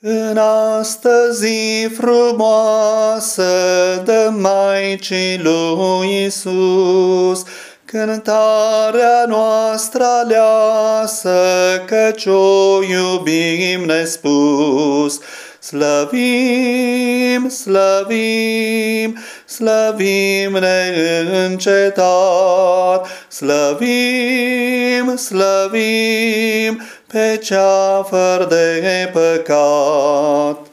În astăzi frumoasă de Maicii lui Isus, cântarea noastră aleasă, căci o iubim nespus. Slăvim, slăvim, slăvim neîncetat, slăvim, slăvim pe cea fără de păcat.